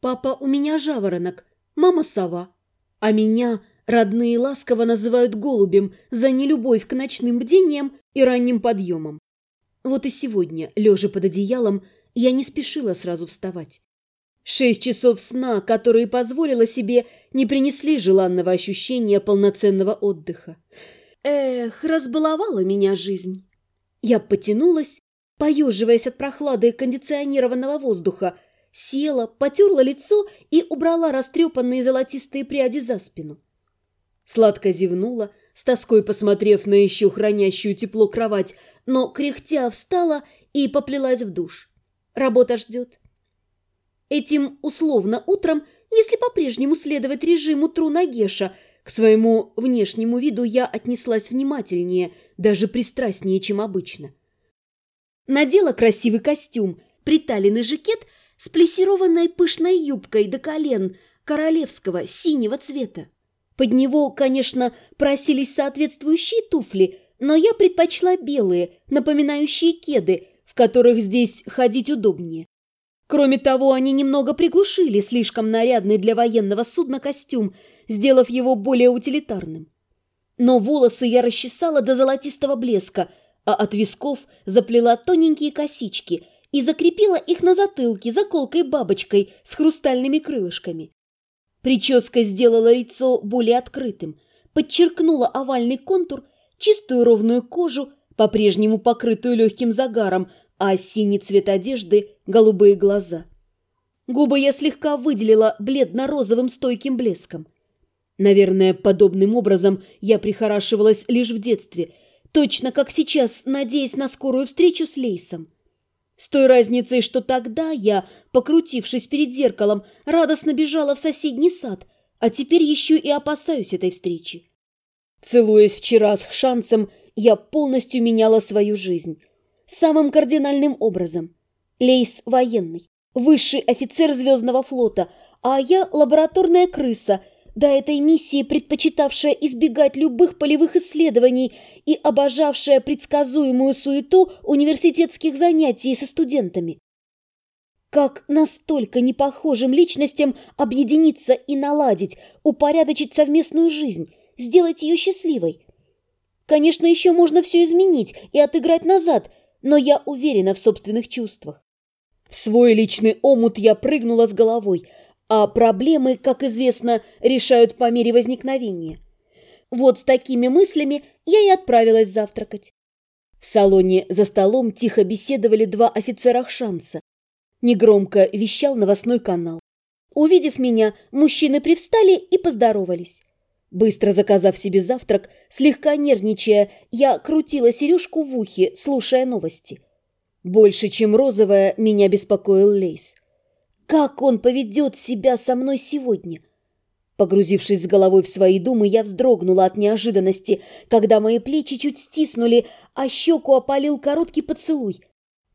Папа у меня жаворонок, мама сова, а меня родные ласково называют голубем за нелюбовь к ночным бдениям и ранним подъемам. Вот и сегодня, лежа под одеялом, я не спешила сразу вставать. Шесть часов сна, которые позволила себе, не принесли желанного ощущения полноценного отдыха. Эх, разбаловала меня жизнь. Я потянулась, поеживаясь от прохлады кондиционированного воздуха, села, потерла лицо и убрала растрепанные золотистые пряди за спину. Сладко зевнула, с тоской посмотрев на еще хранящую тепло кровать, но кряхтя встала и поплелась в душ. Работа ждет. Этим условно утром, если по-прежнему следовать режиму Тру-Нагеша, к своему внешнему виду я отнеслась внимательнее, даже пристрастнее, чем обычно. Надела красивый костюм, приталенный жакет с плессированной пышной юбкой до колен королевского синего цвета. Под него, конечно, просились соответствующие туфли, но я предпочла белые, напоминающие кеды, в которых здесь ходить удобнее. Кроме того, они немного приглушили слишком нарядный для военного судна костюм, сделав его более утилитарным. Но волосы я расчесала до золотистого блеска, а от висков заплела тоненькие косички и закрепила их на затылке заколкой-бабочкой с хрустальными крылышками. Прическа сделала лицо более открытым, подчеркнула овальный контур, чистую ровную кожу, по-прежнему покрытую легким загаром, а синий цвет одежды – голубые глаза. Губы я слегка выделила бледно-розовым стойким блеском. Наверное, подобным образом я прихорашивалась лишь в детстве, точно как сейчас, надеясь на скорую встречу с Лейсом. С той разницей, что тогда я, покрутившись перед зеркалом, радостно бежала в соседний сад, а теперь еще и опасаюсь этой встречи. Целуясь вчера с Шансом, я полностью меняла свою жизнь – самым кардинальным образом. Лейс военный, высший офицер Звездного флота, а я лабораторная крыса, до этой миссии предпочитавшая избегать любых полевых исследований и обожавшая предсказуемую суету университетских занятий со студентами. Как настолько непохожим личностям объединиться и наладить, упорядочить совместную жизнь, сделать ее счастливой? Конечно, еще можно все изменить и отыграть назад – но я уверена в собственных чувствах. В свой личный омут я прыгнула с головой, а проблемы, как известно, решают по мере возникновения. Вот с такими мыслями я и отправилась завтракать. В салоне за столом тихо беседовали два офицера шанса. Негромко вещал новостной канал. Увидев меня, мужчины привстали и поздоровались. Быстро заказав себе завтрак, слегка нервничая, я крутила сережку в ухе, слушая новости. Больше, чем розовая, меня беспокоил Лейс. Как он поведет себя со мной сегодня? Погрузившись с головой в свои думы, я вздрогнула от неожиданности, когда мои плечи чуть стиснули, а щеку опалил короткий поцелуй.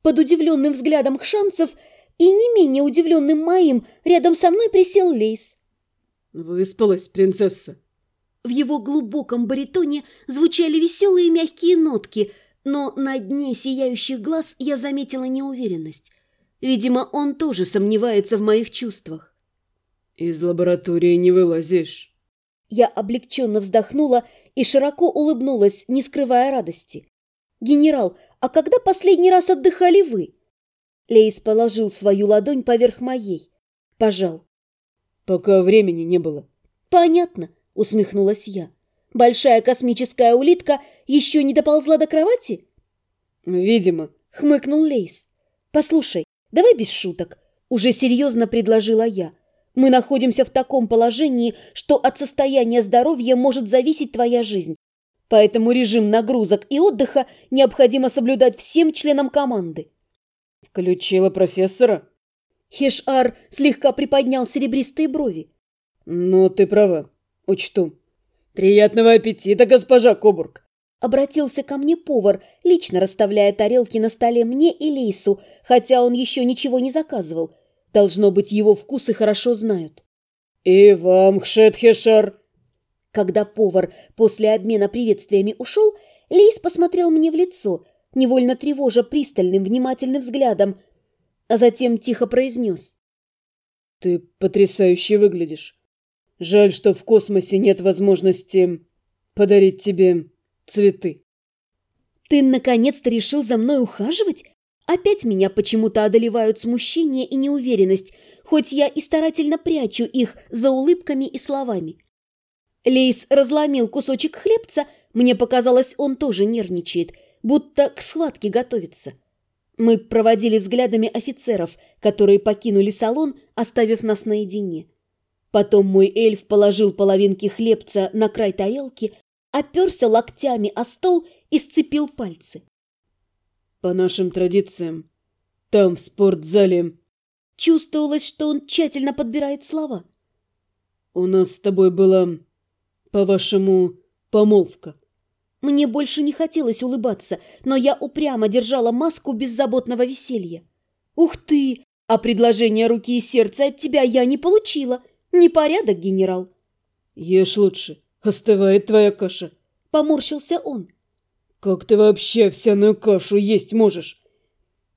Под удивленным взглядом Хшанцев и не менее удивленным моим рядом со мной присел Лейс. «Выспалась, принцесса?» В его глубоком баритоне звучали веселые мягкие нотки, но на дне сияющих глаз я заметила неуверенность. Видимо, он тоже сомневается в моих чувствах. «Из лаборатории не вылазишь». Я облегченно вздохнула и широко улыбнулась, не скрывая радости. «Генерал, а когда последний раз отдыхали вы?» Лейс положил свою ладонь поверх моей. Пожал. «Пока времени не было». «Понятно усмехнулась я. Большая космическая улитка еще не доползла до кровати? Видимо, хмыкнул Лейс. Послушай, давай без шуток, уже серьезно предложила я. Мы находимся в таком положении, что от состояния здоровья может зависеть твоя жизнь. Поэтому режим нагрузок и отдыха необходимо соблюдать всем членам команды. Включила профессора? Хешар слегка приподнял серебристые брови. Но ты права. Учту. Приятного аппетита, госпожа Кобург. Обратился ко мне повар, лично расставляя тарелки на столе мне и Лейсу, хотя он еще ничего не заказывал. Должно быть, его вкусы хорошо знают. «И вам, Хшетхешар!» Когда повар после обмена приветствиями ушел, Лейс посмотрел мне в лицо, невольно тревожа пристальным, внимательным взглядом, а затем тихо произнес. «Ты потрясающе выглядишь. Жаль, что в космосе нет возможности подарить тебе цветы». «Ты наконец-то решил за мной ухаживать? Опять меня почему-то одолевают смущение и неуверенность, хоть я и старательно прячу их за улыбками и словами». Лейс разломил кусочек хлебца, мне показалось, он тоже нервничает, будто к схватке готовится. Мы проводили взглядами офицеров, которые покинули салон, оставив нас наедине. Потом мой эльф положил половинки хлебца на край тарелки, оперся локтями о стол и сцепил пальцы. «По нашим традициям, там, в спортзале...» Чувствовалось, что он тщательно подбирает слова. «У нас с тобой была, по-вашему, помолвка». Мне больше не хотелось улыбаться, но я упрямо держала маску беззаботного веселья. «Ух ты! А предложение руки и сердца от тебя я не получила. Непорядок, генерал!» «Ешь лучше, остывает твоя каша», — поморщился он. «Как ты вообще овсяную кашу есть можешь?»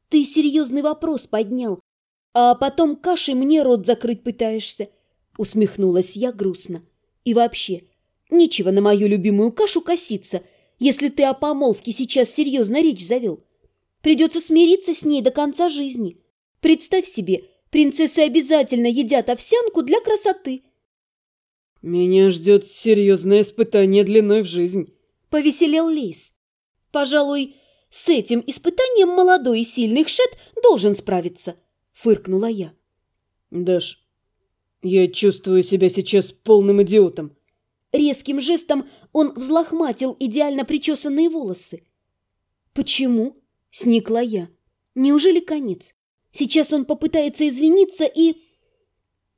«Ты серьезный вопрос поднял, а потом кашей мне рот закрыть пытаешься», — усмехнулась я грустно. «И вообще, нечего на мою любимую кашу коситься, если ты о помолвке сейчас серьезно речь завел. Придется смириться с ней до конца жизни. Представь себе, принцессы обязательно едят овсянку для красоты. Меня ждет серьезное испытание длиной в жизнь. Повеселел Лейс. Пожалуй, с этим испытанием молодой и сильный Хшет должен справиться, фыркнула я. Даш, я чувствую себя сейчас полным идиотом. Резким жестом он взлохматил идеально причесанные волосы. «Почему?» – сникла я. «Неужели конец? Сейчас он попытается извиниться и...»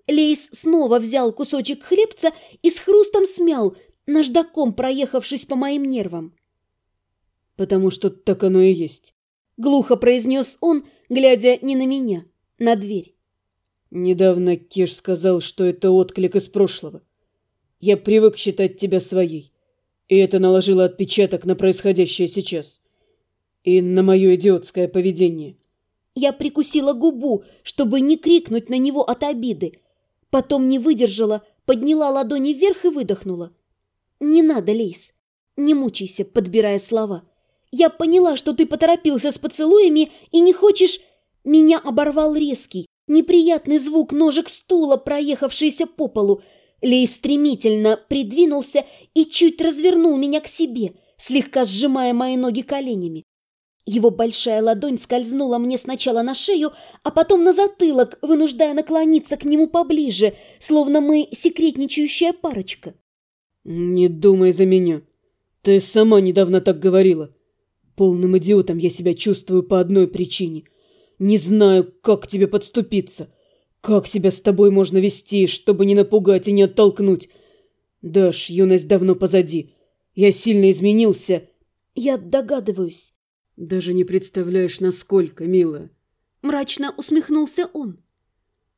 Лейс снова взял кусочек хлебца и с хрустом смял, наждаком проехавшись по моим нервам. «Потому что так оно и есть», — глухо произнес он, глядя не на меня, на дверь. «Недавно Кеш сказал, что это отклик из прошлого. Я привык считать тебя своей, и это наложило отпечаток на происходящее сейчас и на мое идиотское поведение. Я прикусила губу, чтобы не крикнуть на него от обиды. Потом не выдержала, подняла ладони вверх и выдохнула. «Не надо, Лейс, не мучайся, подбирая слова. Я поняла, что ты поторопился с поцелуями и не хочешь...» Меня оборвал резкий, неприятный звук ножек стула, проехавшийся по полу, Лей стремительно придвинулся и чуть развернул меня к себе, слегка сжимая мои ноги коленями. Его большая ладонь скользнула мне сначала на шею, а потом на затылок, вынуждая наклониться к нему поближе, словно мы секретничающая парочка. «Не думай за меня. Ты сама недавно так говорила. Полным идиотом я себя чувствую по одной причине. Не знаю, как к тебе подступиться. Как себя с тобой можно вести, чтобы не напугать и не оттолкнуть? Даш, юность давно позади. Я сильно изменился. Я догадываюсь. Даже не представляешь, насколько, милая. Мрачно усмехнулся он.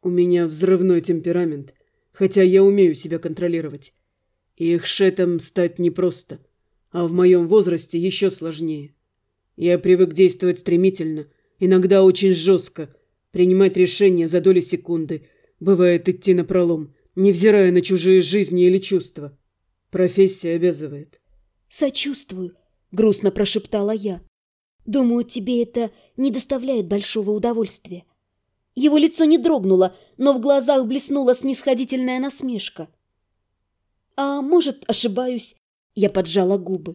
У меня взрывной темперамент, хотя я умею себя контролировать. И их шетом стать непросто, а в моем возрасте еще сложнее. Я привык действовать стремительно, иногда очень жестко, принимать решения за доли секунды, бывает идти на пролом, невзирая на чужие жизни или чувства. Профессия обязывает. «Сочувствую», — грустно прошептала я. «Думаю, тебе это не доставляет большого удовольствия». Его лицо не дрогнуло, но в глазах блеснула снисходительная насмешка. «А может, ошибаюсь?» Я поджала губы.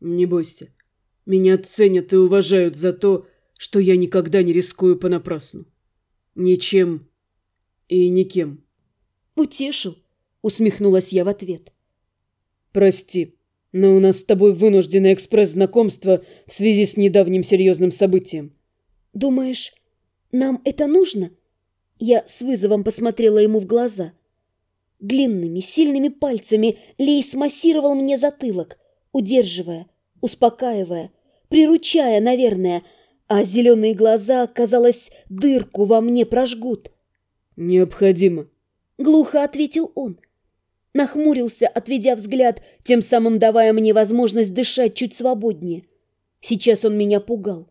«Не бойся. Меня ценят и уважают за то, что я никогда не рискую понапрасну. Ничем и никем. Утешил, усмехнулась я в ответ. Прости, но у нас с тобой вынужденное экспресс-знакомство в связи с недавним серьезным событием. Думаешь, нам это нужно? Я с вызовом посмотрела ему в глаза. Длинными, сильными пальцами Лейс массировал мне затылок, удерживая, успокаивая, приручая, наверное, а зеленые глаза, казалось, дырку во мне прожгут. «Необходимо», — глухо ответил он. Нахмурился, отведя взгляд, тем самым давая мне возможность дышать чуть свободнее. Сейчас он меня пугал.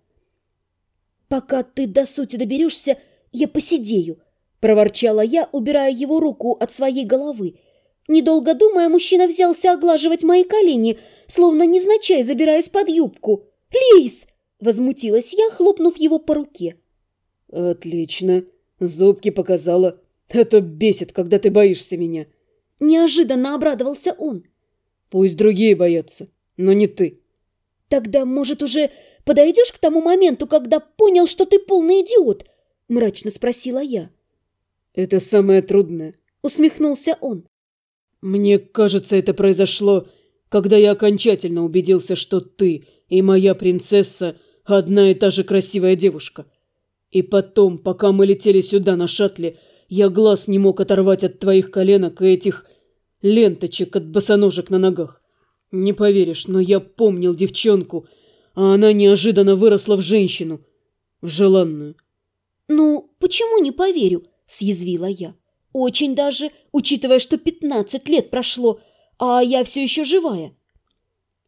«Пока ты до сути доберешься, я посидею», – проворчала я, убирая его руку от своей головы. Недолго думая, мужчина взялся оглаживать мои колени, словно невзначай забираясь под юбку. «Лейс!» – возмутилась я, хлопнув его по руке. «Отлично. Зубки показала. Это бесит, когда ты боишься меня». Неожиданно обрадовался он. «Пусть другие боятся, но не ты». «Тогда, может, уже подойдешь к тому моменту, когда понял, что ты полный идиот?» – мрачно спросила я. «Это самое трудное», – усмехнулся он. «Мне кажется, это произошло, когда я окончательно убедился, что ты и моя принцесса одна и та же красивая девушка. И потом, пока мы летели сюда на шаттле, я глаз не мог оторвать от твоих коленок и этих ленточек от босоножек на ногах. Не поверишь, но я помнил девчонку, а она неожиданно выросла в женщину, в желанную. «Ну, почему не поверю?» – съязвила я. «Очень даже, учитывая, что пятнадцать лет прошло, а я все еще живая».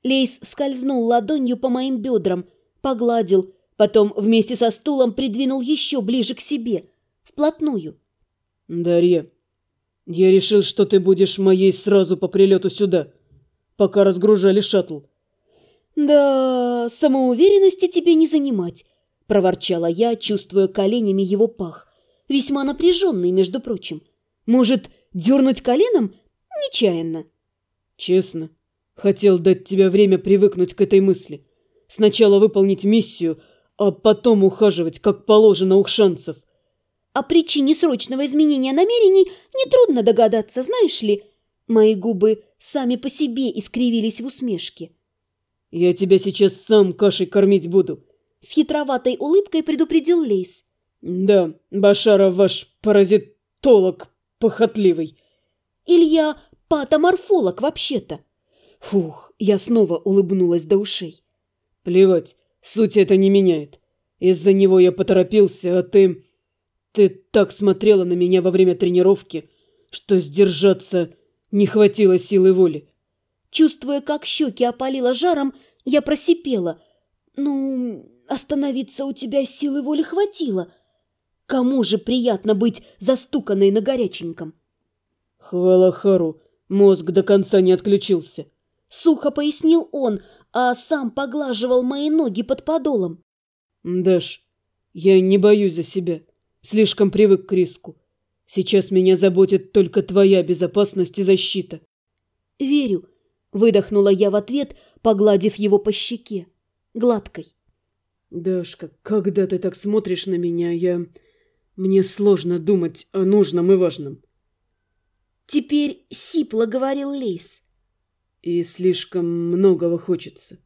Лейс скользнул ладонью по моим бедрам, погладил, потом вместе со стулом придвинул еще ближе к себе, вплотную. «Дарья, я решил, что ты будешь моей сразу по прилету сюда, пока разгружали шаттл». «Да, самоуверенности тебе не занимать», – проворчала я, чувствуя коленями его пах, весьма напряженный, между прочим. «Может, дернуть коленом? Нечаянно». «Честно, хотел дать тебе время привыкнуть к этой мысли. Сначала выполнить миссию, а потом ухаживать, как положено у шансов». О причине срочного изменения намерений нетрудно догадаться, знаешь ли. Мои губы сами по себе искривились в усмешке. «Я тебя сейчас сам кашей кормить буду», — с хитроватой улыбкой предупредил Лейс. «Да, Башаров ваш паразитолог похотливый». «Илья патоморфолог вообще-то». Фух, я снова улыбнулась до ушей. «Плевать, суть это не меняет. Из-за него я поторопился, а ты...» Ты так смотрела на меня во время тренировки, что сдержаться не хватило силы воли. Чувствуя, как щеки опалило жаром, я просипела. «Ну, остановиться у тебя силы воли хватило. Кому же приятно быть застуканной на горяченьком?» «Хвала Хару, мозг до конца не отключился», — сухо пояснил он, а сам поглаживал мои ноги под подолом. «Даш, я не боюсь за себя. Слишком привык к риску. Сейчас меня заботит только твоя безопасность и защита. Верю, выдохнула я в ответ, погладив его по щеке. Гладкой. Дашка, когда ты так смотришь на меня, я... Мне сложно думать о нужном и важном. Теперь сипло говорил Лейс. И слишком многого хочется.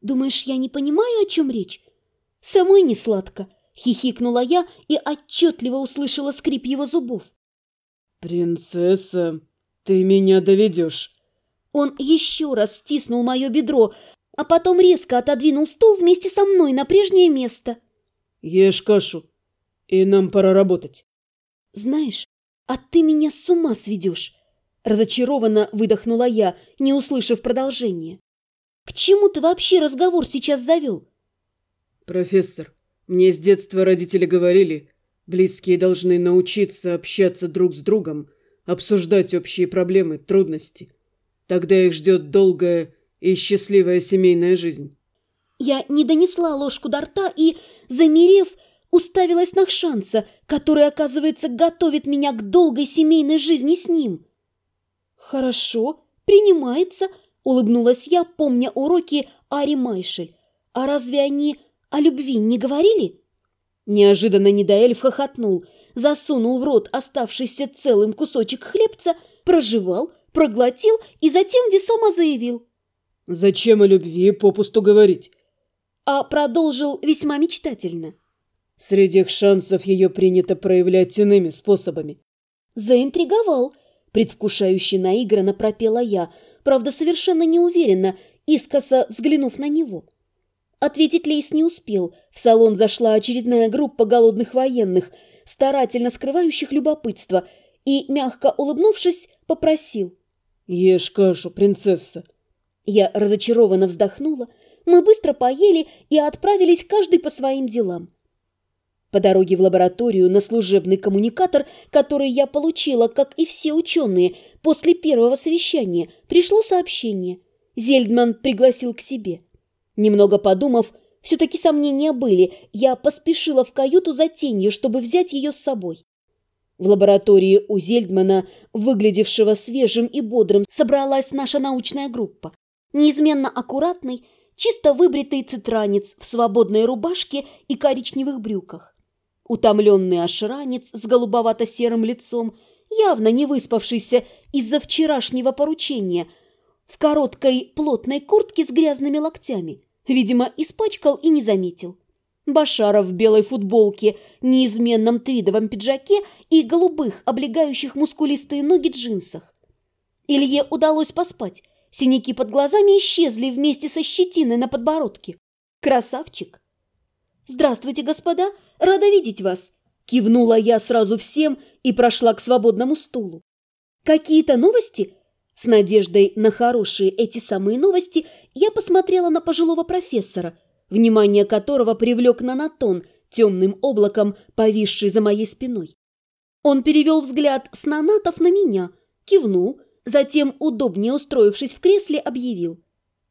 Думаешь, я не понимаю, о чем речь? Самой не сладко. Хихикнула я и отчетливо услышала скрип его зубов. «Принцесса, ты меня доведешь!» Он еще раз стиснул мое бедро, а потом резко отодвинул стул вместе со мной на прежнее место. «Ешь кашу, и нам пора работать». «Знаешь, а ты меня с ума сведешь!» Разочарованно выдохнула я, не услышав продолжения. «К чему ты вообще разговор сейчас завел?» «Профессор, мне с детства родители говорили, близкие должны научиться общаться друг с другом, обсуждать общие проблемы, трудности. Тогда их ждет долгая и счастливая семейная жизнь. Я не донесла ложку до рта и, замерев, уставилась на шанса, который, оказывается, готовит меня к долгой семейной жизни с ним. «Хорошо, принимается», — улыбнулась я, помня уроки Ари Майшель. «А разве они о любви не говорили?» Неожиданно Недаэль хохотнул, засунул в рот оставшийся целым кусочек хлебца, прожевал, проглотил и затем весомо заявил. «Зачем о любви попусту говорить?» А продолжил весьма мечтательно. «Среди их шансов ее принято проявлять иными способами». Заинтриговал, предвкушающе наигранно пропела я, правда, совершенно неуверенно, искоса взглянув на него. Ответить Лейс не успел. В салон зашла очередная группа голодных военных, старательно скрывающих любопытство, и, мягко улыбнувшись, попросил. «Ешь кашу, принцесса». Я разочарованно вздохнула, Мы быстро поели и отправились каждый по своим делам. По дороге в лабораторию на служебный коммуникатор, который я получила, как и все ученые, после первого совещания, пришло сообщение. Зельдман пригласил к себе. Немного подумав, все-таки сомнения были, я поспешила в каюту за тенью, чтобы взять ее с собой. В лаборатории у Зельдмана, выглядевшего свежим и бодрым, собралась наша научная группа. Неизменно аккуратный, чисто выбритый цитранец в свободной рубашке и коричневых брюках. Утомленный ошранец с голубовато-серым лицом, явно не выспавшийся из-за вчерашнего поручения, в короткой плотной куртке с грязными локтями. Видимо, испачкал и не заметил. Башаров в белой футболке, неизменном твидовом пиджаке и голубых, облегающих мускулистые ноги джинсах. Илье удалось поспать. Синяки под глазами исчезли вместе со щетиной на подбородке. Красавчик! «Здравствуйте, господа! Рада видеть вас!» Кивнула я сразу всем и прошла к свободному стулу. «Какие-то новости?» С надеждой на хорошие эти самые новости я посмотрела на пожилого профессора – внимание которого привлек нанотон, темным облаком, повисший за моей спиной. Он перевел взгляд с нанатов на меня, кивнул, затем, удобнее устроившись в кресле, объявил.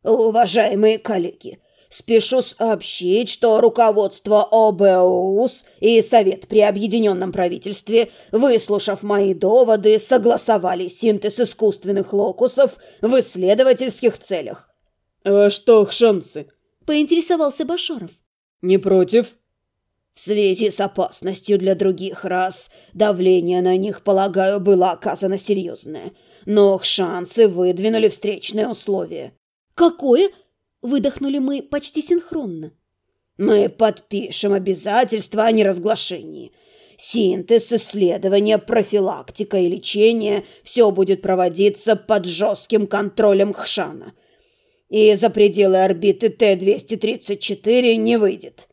«Уважаемые коллеги, спешу сообщить, что руководство ОБУС и Совет при Объединенном правительстве, выслушав мои доводы, согласовали синтез искусственных локусов в исследовательских целях». «А что шансы?» – поинтересовался Башаров. «Не против?» В связи с опасностью для других рас, давление на них, полагаю, было оказано серьезное. Но шансы выдвинули встречные условия. «Какое?» – выдохнули мы почти синхронно. «Мы подпишем обязательства о неразглашении. Синтез, исследования, профилактика и лечение – все будет проводиться под жестким контролем Хшана и за пределы орбиты Т-234 не выйдет.